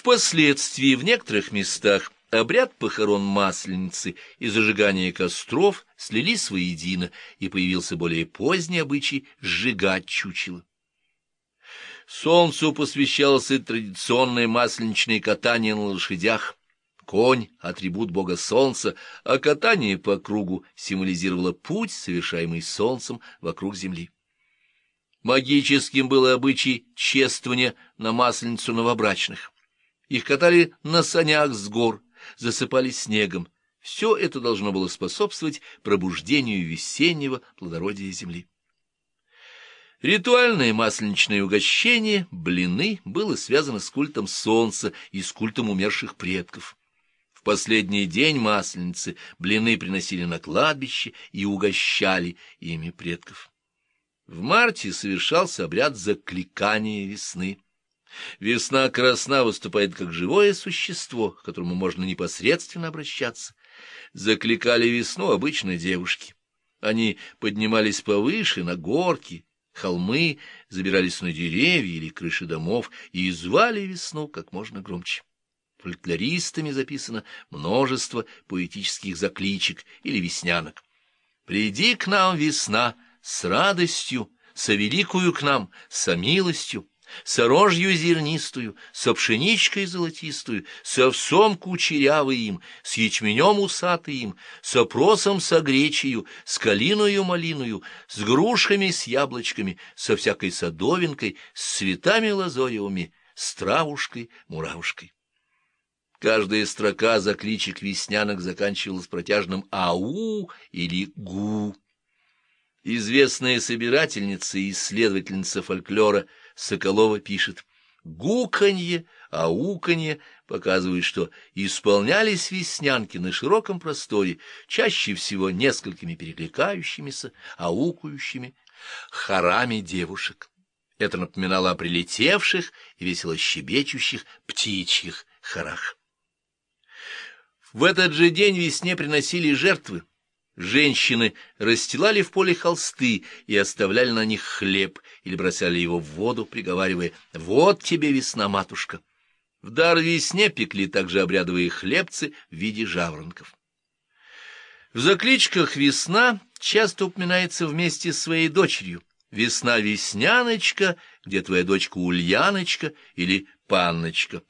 Впоследствии в некоторых местах обряд похорон Масленицы и зажигание костров слились воедино, и появился более поздний обычай сжигать чучело. Солнцу посвящалось и традиционное масленичное катание на лошадях. Конь — атрибут бога солнца, а катание по кругу символизировало путь, совершаемый солнцем вокруг земли. Магическим было обычай чествования на масленицу новобрачных. Их катали на санях с гор, засыпали снегом. Все это должно было способствовать пробуждению весеннего плодородия земли. Ритуальное масленичное угощение, блины, было связано с культом солнца и с культом умерших предков. В последний день масленицы блины приносили на кладбище и угощали ими предков. В марте совершался обряд закликания весны. Весна красна выступает как живое существо, к которому можно непосредственно обращаться. Закликали весну обычно девушки. Они поднимались повыше, на горки, холмы, забирались на деревья или крыши домов и звали весну как можно громче. Фольклористами записано множество поэтических закличек или веснянок. «Приди к нам, весна, с радостью, со великую к нам, со милостью, со рожью зернистую, со пшеничкой золотистую, с овсом кучерявым, с ячменем усатым, с опросом со гречею, с калиною малиною, с грушами с яблочками, со всякой садовинкой, с цветами лазоревыми, с травушкой, муравушкой. Каждая строка закличек веснянок заканчивалась протяжным «ау» или «гу». Известная собирательница и исследовательница фольклора – Соколова пишет, гуканье, ауканье показывает, что исполнялись веснянки на широком просторе, чаще всего несколькими перекликающимися, аукающими хорами девушек. Это напоминало о прилетевших и весело щебечущих птичьих хорах. В этот же день весне приносили жертвы, Женщины расстилали в поле холсты и оставляли на них хлеб или бросали его в воду, приговаривая «Вот тебе весна, матушка». В дар весне пекли также обрядовые хлебцы в виде жаворонков. В закличках «Весна» часто упоминается вместе с своей дочерью. «Весна-весняночка», где твоя дочка Ульяночка или Панночка.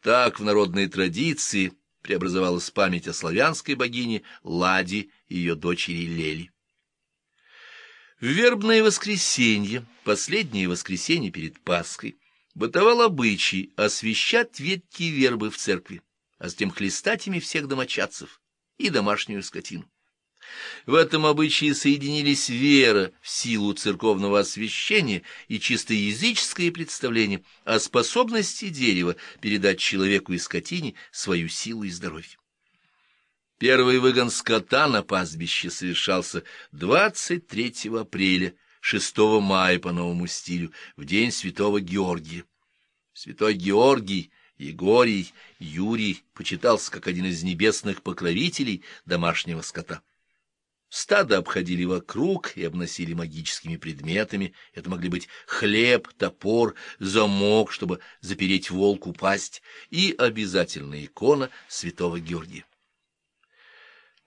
Так в народной традиции преобразовалась память о славянской богине Лади ее дочери Лели. В вербное воскресенье, последнее воскресенье перед Пасхой, бытовал обычай освещать ветки вербы в церкви, а затем хлестать ими всех домочадцев и домашнюю скотину. В этом обычае соединились вера в силу церковного освящения и чисто языческое представление о способности дерева передать человеку и скотине свою силу и здоровье. Первый выгон скота на пастбище совершался 23 апреля, 6 мая по новому стилю, в день святого Георгия. Святой Георгий, Егорий, Юрий почитался как один из небесных покровителей домашнего скота. Стадо обходили вокруг и обносили магическими предметами. Это могли быть хлеб, топор, замок, чтобы запереть волку пасть, и обязательная икона святого Георгия.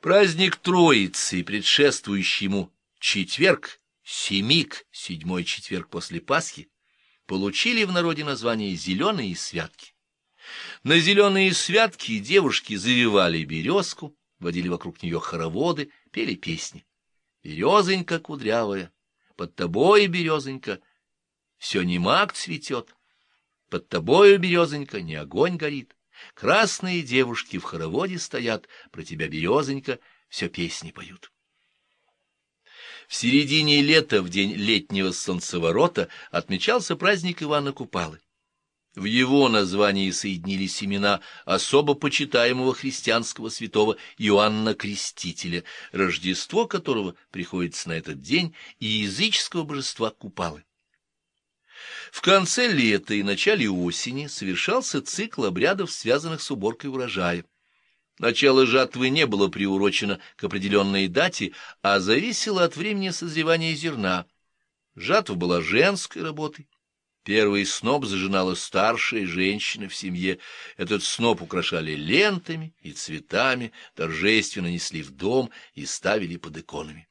Праздник Троицы, предшествующий ему четверг, семик, седьмой четверг после Пасхи, получили в народе название «зеленые святки». На зеленые святки девушки завивали березку, водили вокруг нее хороводы, пели песни. Березонька кудрявая, под тобой, березонька, все не мак цветет, под тобою, березонька, не огонь горит. Красные девушки в хороводе стоят, про тебя, березонька, все песни поют. В середине лета, в день летнего солнцеворота, отмечался праздник Ивана Купалы. В его названии соединились имена особо почитаемого христианского святого Иоанна Крестителя, Рождество которого приходится на этот день, и языческого божества Купалы. В конце лета и начале осени совершался цикл обрядов, связанных с уборкой урожая. Начало жатвы не было приурочено к определенной дате, а зависело от времени созревания зерна. Жатва была женской работой Первый сноп зажинала старшая женщина в семье. Этот сноп украшали лентами и цветами, торжественно несли в дом и ставили под иконами.